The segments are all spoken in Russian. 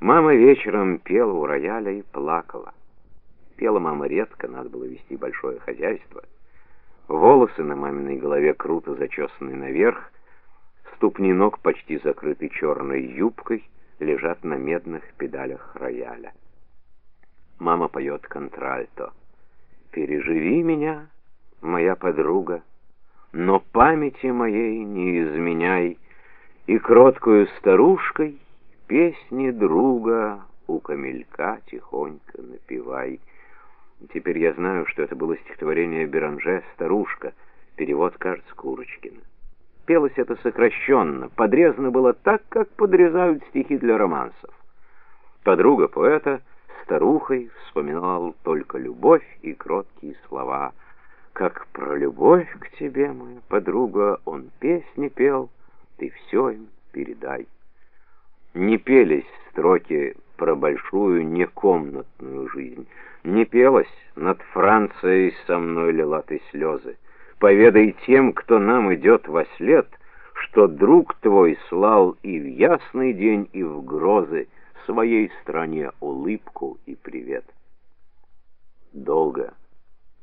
Мама вечером пела у рояля и плакала. Пела мама редко, надо было вести большое хозяйство. Волосы на маминой голове круто зачесаны наверх, ступни ног почти закрыты черной юбкой, лежат на медных педалях рояля. Мама поет контральто. «Переживи меня, моя подруга, но памяти моей не изменяй, и кроткую старушкой песни друга у камелька тихонько напевай». Теперь я знаю, что это было стихотворение Беранже «Старушка», перевод, кажется, Курочкина. Пелось это сокращенно, подрезано было так, как подрезают стихи для романсов. Подруга поэта старухой вспоминал только любовь и кроткие слова. Как про любовь к тебе, моя подруга, он песни пел, ты все им передай. Не пелись строки про большую некомнатную жизнь, не пелось над Францией со мной лила ты слезы. Поведай тем, кто нам идет во след, что друг твой слал и в ясный день, и в грозы своей стране улыбку и привет. Долго,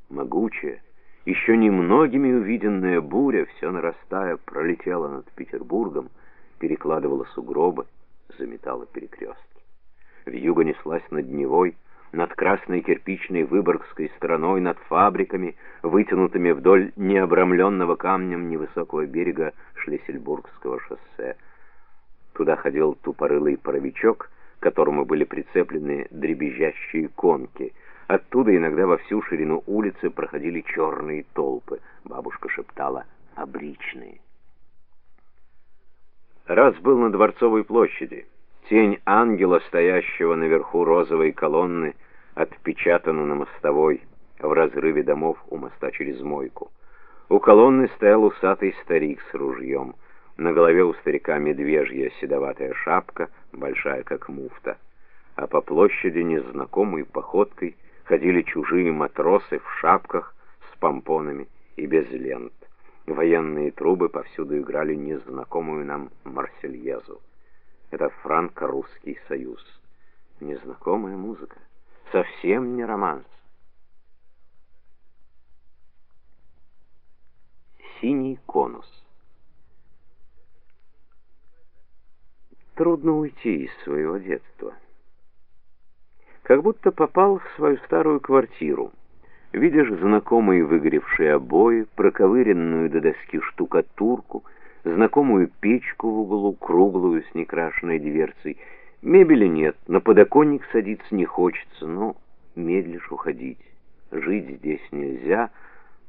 могучая, еще немногими увиденная буря, все нарастая, пролетела над Петербургом, перекладывала сугробы, заметала перекрестки. Вьюга неслась над Невой, над красной кирпичной Выборгской стороной, над фабриками, вытянутыми вдоль необрамленного камнем невысокого берега Шлиссельбургского шоссе. Туда ходил тупорылый паровичок, к которому были прицеплены дребезжащие конки. Оттуда иногда во всю ширину улицы проходили черные толпы. Бабушка шептала «обричные». Раз был на Дворцовой площади. Тень ангела, стоящего наверху розовой колонны, отпечатана на мостовой в разрыве домов у моста через мойку. У колонны стоял усатый старик с ружьем. На голове у старика медвежья седоватая шапка, большая как муфта. А по площади незнакомой походкой ходили чужие матросы в шапках с помпонами и без лент. Военные трубы повсюду играли незнакомую нам Марсельезу. Это франко-русский союз. Незнакомая музыка. Совсем не романс. Синий конус. Трудно уйти из своего детства. Как будто попал в свою старую квартиру. Видишь знакомые выгоревшие обои, проковыренную до доски штукатурку, знакомую печку в углу, круглую с некрашенной дверцей. Мебели нет, на подоконник садиться не хочется, но медлишь уходить. Жить здесь нельзя,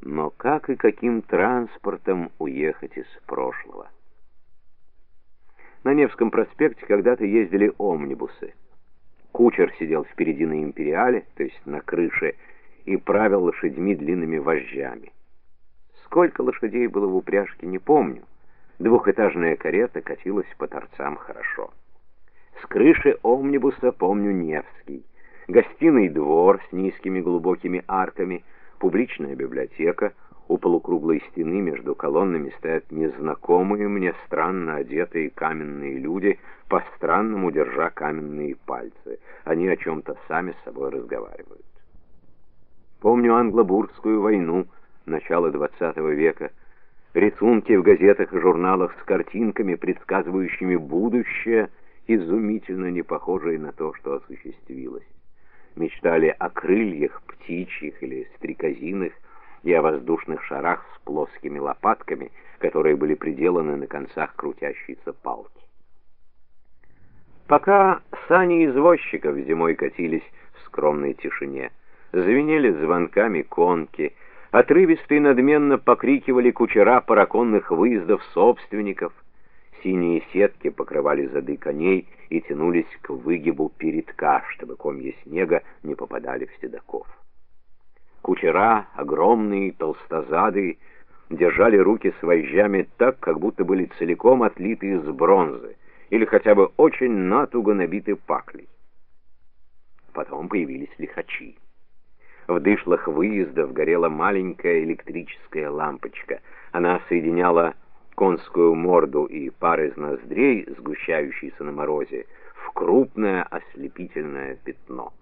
но как и каким транспортом уехать из прошлого? На Невском проспекте когда-то ездили омнибусы. Кучер сидел впереди на империале, то есть на крыше, и правил лошадьми длинными вожжами. Сколько лошадей было в упряжке, не помню. Двухэтажная карета катилась по торцам хорошо. С крыши омнибуса помню Невский. Гостиный двор с низкими глубокими арками, публичная библиотека. У полукруглой стены между колоннами стоят незнакомые мне странно одетые каменные люди, по-странному держа каменные пальцы. Они о чем-то сами с собой разговаривают. Помню англобургскую войну начала XX века, рисунки в газетах и журналах с картинками, предсказывающими будущее, изумительно не похожие на то, что осуществилось. Мечтали о крыльях птичьих или стрекозиных и о воздушных шарах с плоскими лопатками, которые были приделаны на концах крутящейся палки. Пока сани извозчиков зимой катились в скромной тишине, звенели звонками конки, Отрывисто и надменно покрикивали кучера параконных выездов собственников. Синие сетки покрывали зады коней и тянулись к выгибу передка, чтобы комья снега не попадали в седаков. Кучера, огромные, толстозадые, держали руки с вожжами так, как будто были целиком отлиты из бронзы или хотя бы очень натуго набиты паклей. Потом появились лихачи. В дышлах выездов горела маленькая электрическая лампочка. Она соединяла конскую морду и пар из ноздрей, сгущающийся на морозе, в крупное ослепительное пятно.